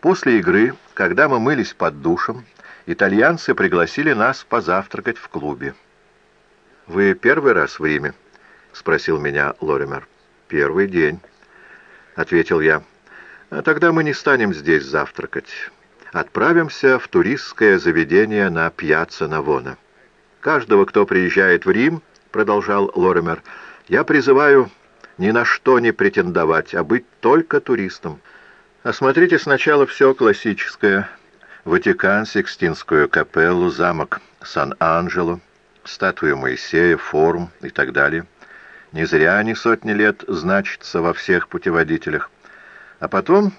После игры, когда мы мылись под душем, итальянцы пригласили нас позавтракать в клубе. «Вы первый раз в Риме?» — спросил меня Лоример. «Первый день», — ответил я. «А тогда мы не станем здесь завтракать. Отправимся в туристское заведение на Пьяцца Навона. Каждого, кто приезжает в Рим, — продолжал Лоример, — я призываю ни на что не претендовать, а быть только туристом. Осмотрите сначала все классическое. Ватикан, Сикстинскую капеллу, замок Сан-Анджело, статую Моисея, форум и так далее. Не зря они сотни лет значатся во всех путеводителях. А потом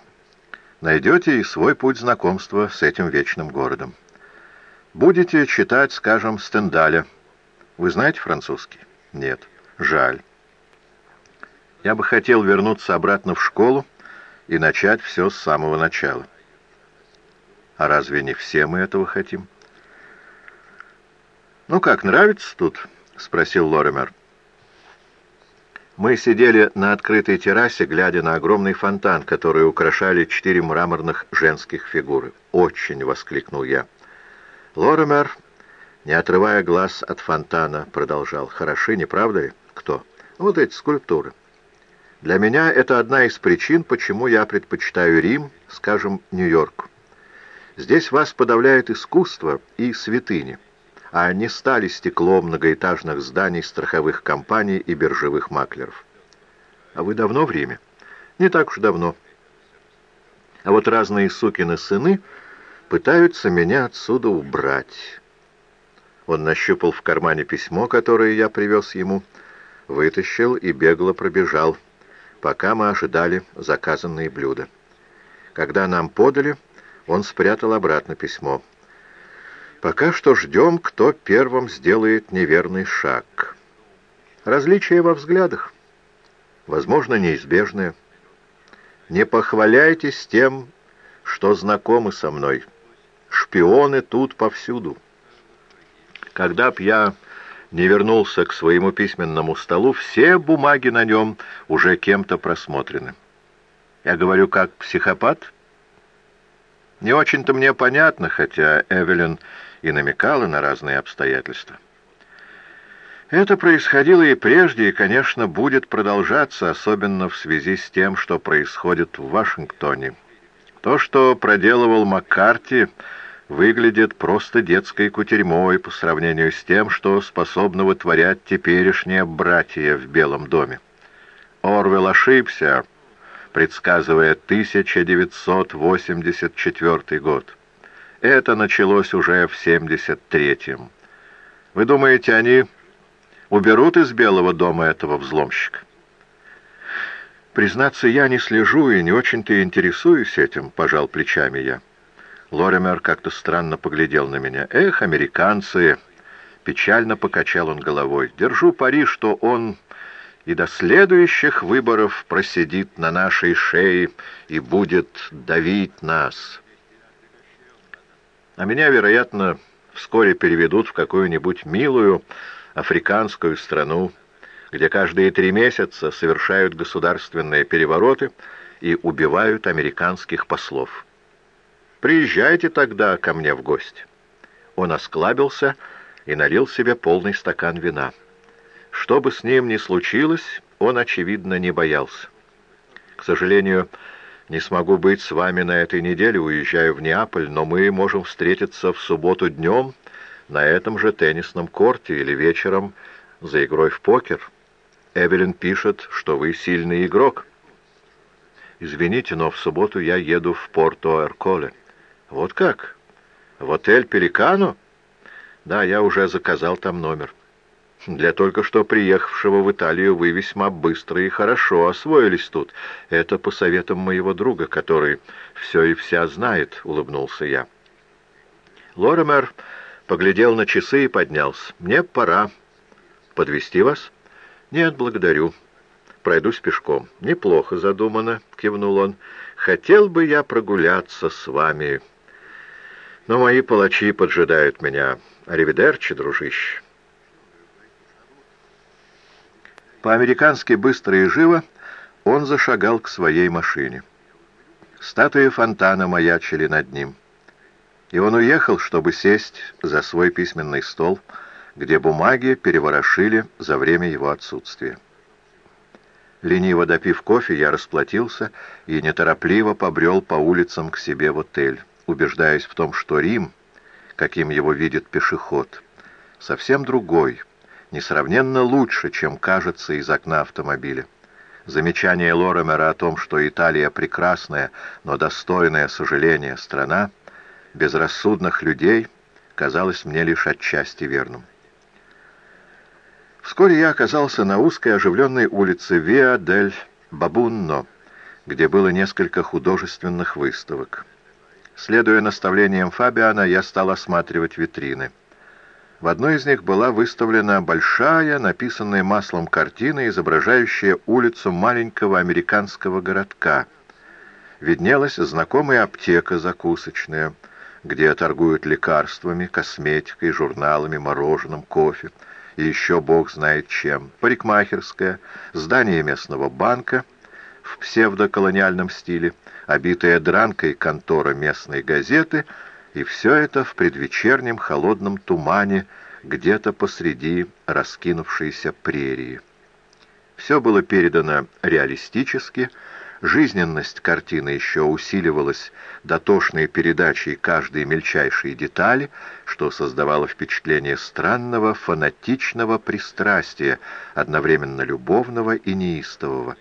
найдете и свой путь знакомства с этим вечным городом. Будете читать, скажем, Стендаля. Вы знаете французский? Нет. Жаль. Я бы хотел вернуться обратно в школу и начать все с самого начала. А разве не все мы этого хотим? «Ну как, нравится тут?» — спросил Лоремер. Мы сидели на открытой террасе, глядя на огромный фонтан, который украшали четыре мраморных женских фигуры. «Очень!» — воскликнул я. Лоремер, не отрывая глаз от фонтана, продолжал. «Хороши, не правда ли? Кто? Вот эти скульптуры. Для меня это одна из причин, почему я предпочитаю Рим, скажем, Нью-Йорк. Здесь вас подавляет искусство и святыни, а не стали стеклом многоэтажных зданий страховых компаний и биржевых маклеров. А вы давно в Риме? Не так уж давно. А вот разные сукины сыны пытаются меня отсюда убрать. Он нащупал в кармане письмо, которое я привез ему, вытащил и бегло пробежал — пока мы ожидали заказанные блюда. Когда нам подали, он спрятал обратно письмо. «Пока что ждем, кто первым сделает неверный шаг. Различия во взглядах, возможно, неизбежное. Не похваляйтесь тем, что знакомы со мной. Шпионы тут повсюду. Когда б я не вернулся к своему письменному столу, все бумаги на нем уже кем-то просмотрены. Я говорю, как психопат? Не очень-то мне понятно, хотя Эвелин и намекала на разные обстоятельства. Это происходило и прежде, и, конечно, будет продолжаться, особенно в связи с тем, что происходит в Вашингтоне. То, что проделывал Маккарти выглядит просто детской кутерьмой по сравнению с тем, что способны вытворять теперешние братья в Белом доме. Орвел ошибся, предсказывая 1984 год. Это началось уже в 73-м. Вы думаете, они уберут из Белого дома этого взломщика? Признаться, я не слежу и не очень-то интересуюсь этим, пожал плечами я. Лоример как-то странно поглядел на меня. «Эх, американцы!» Печально покачал он головой. «Держу пари, что он и до следующих выборов просидит на нашей шее и будет давить нас. А меня, вероятно, вскоре переведут в какую-нибудь милую африканскую страну, где каждые три месяца совершают государственные перевороты и убивают американских послов». Приезжайте тогда ко мне в гости». Он осклабился и налил себе полный стакан вина. Что бы с ним ни случилось, он, очевидно, не боялся. «К сожалению, не смогу быть с вами на этой неделе, уезжаю в Неаполь, но мы можем встретиться в субботу днем на этом же теннисном корте или вечером за игрой в покер. Эвелин пишет, что вы сильный игрок». «Извините, но в субботу я еду в Порто-Эрколе». «Вот как? В отель «Пеликану»?» «Да, я уже заказал там номер. Для только что приехавшего в Италию вы весьма быстро и хорошо освоились тут. Это по советам моего друга, который все и вся знает», — улыбнулся я. Лоремер поглядел на часы и поднялся. «Мне пора. Подвести вас?» «Нет, благодарю. Пройдусь пешком». «Неплохо задумано», — кивнул он. «Хотел бы я прогуляться с вами». Но мои палачи поджидают меня. Аривидерчи, дружище. По-американски быстро и живо он зашагал к своей машине. Статуи фонтана маячили над ним. И он уехал, чтобы сесть за свой письменный стол, где бумаги переворошили за время его отсутствия. Лениво допив кофе, я расплатился и неторопливо побрел по улицам к себе в отель, убеждаясь в том, что Рим, каким его видит пешеход, совсем другой, несравненно лучше, чем кажется из окна автомобиля. Замечание Лоремера о том, что Италия прекрасная, но достойная сожаления страна, безрассудных людей, казалось мне лишь отчасти верным. Вскоре я оказался на узкой оживленной улице Виа дель Бабунно, где было несколько художественных выставок. Следуя наставлениям Фабиана, я стал осматривать витрины. В одной из них была выставлена большая, написанная маслом картина, изображающая улицу маленького американского городка. Виднелась знакомая аптека закусочная, где торгуют лекарствами, косметикой, журналами, мороженым, кофе и еще бог знает чем. Парикмахерская, здание местного банка в псевдоколониальном стиле, обитая дранкой контора местной газеты, и все это в предвечернем холодном тумане где-то посреди раскинувшейся прерии. Все было передано реалистически, Жизненность картины еще усиливалась дотошной передачей каждой мельчайшей детали, что создавало впечатление странного, фанатичного пристрастия, одновременно любовного и неистового.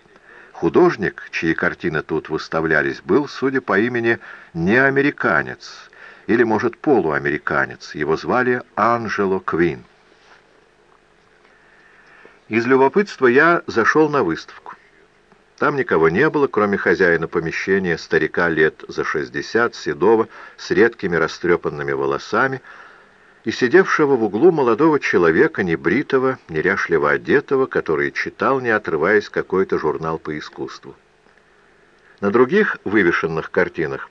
Художник, чьи картины тут выставлялись, был, судя по имени, не американец, или, может, полуамериканец. Его звали Анджело Квин. Из любопытства я зашел на выставку. Там никого не было, кроме хозяина помещения, старика лет за шестьдесят, седого, с редкими растрепанными волосами, и сидевшего в углу молодого человека, небритого, неряшливо одетого, который читал, не отрываясь, какой-то журнал по искусству. На других вывешенных картинах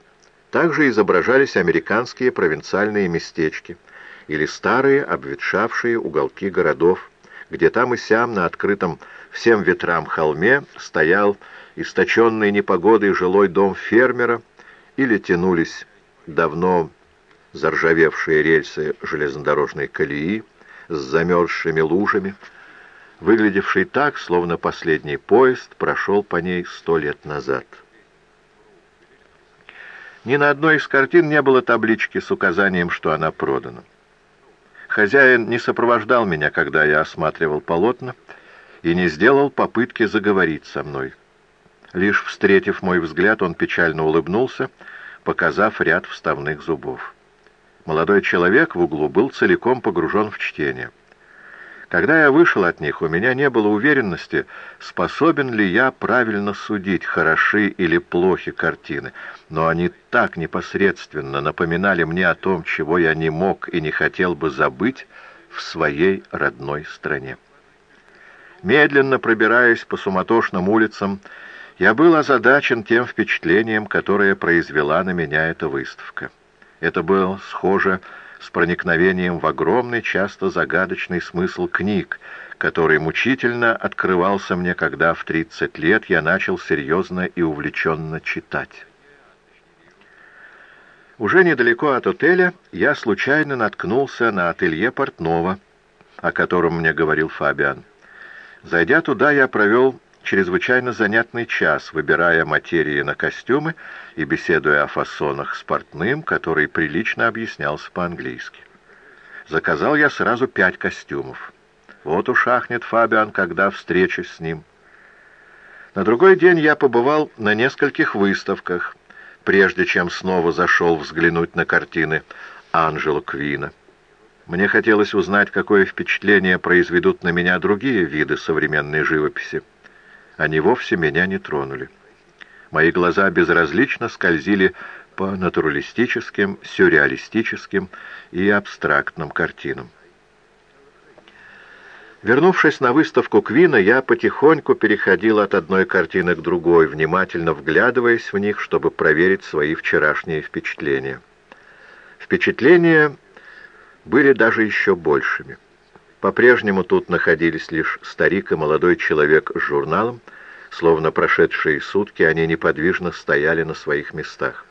также изображались американские провинциальные местечки или старые обветшавшие уголки городов, где там и сям на открытом всем ветрам холме стоял источенный непогодой жилой дом фермера или тянулись давно заржавевшие рельсы железнодорожной колеи с замерзшими лужами, выглядевший так, словно последний поезд прошел по ней сто лет назад. Ни на одной из картин не было таблички с указанием, что она продана. Хозяин не сопровождал меня, когда я осматривал полотна, и не сделал попытки заговорить со мной. Лишь встретив мой взгляд, он печально улыбнулся, показав ряд вставных зубов. Молодой человек в углу был целиком погружен в чтение. Когда я вышел от них, у меня не было уверенности, способен ли я правильно судить, хороши или плохи картины, но они так непосредственно напоминали мне о том, чего я не мог и не хотел бы забыть в своей родной стране. Медленно пробираясь по суматошным улицам, я был озадачен тем впечатлением, которое произвела на меня эта выставка. Это было схоже с проникновением в огромный, часто загадочный смысл книг, который мучительно открывался мне, когда в 30 лет я начал серьезно и увлеченно читать. Уже недалеко от отеля я случайно наткнулся на ателье портного, о котором мне говорил Фабиан. Зайдя туда, я провел чрезвычайно занятный час, выбирая материи на костюмы и беседуя о фасонах с портным, который прилично объяснялся по-английски. Заказал я сразу пять костюмов. Вот ушахнет Фабиан, когда встречусь с ним. На другой день я побывал на нескольких выставках, прежде чем снова зашел взглянуть на картины Анжела Квина. Мне хотелось узнать, какое впечатление произведут на меня другие виды современной живописи. Они вовсе меня не тронули. Мои глаза безразлично скользили по натуралистическим, сюрреалистическим и абстрактным картинам. Вернувшись на выставку Квина, я потихоньку переходил от одной картины к другой, внимательно вглядываясь в них, чтобы проверить свои вчерашние впечатления. Впечатления были даже еще большими. По-прежнему тут находились лишь старик и молодой человек с журналом, Словно прошедшие сутки, они неподвижно стояли на своих местах.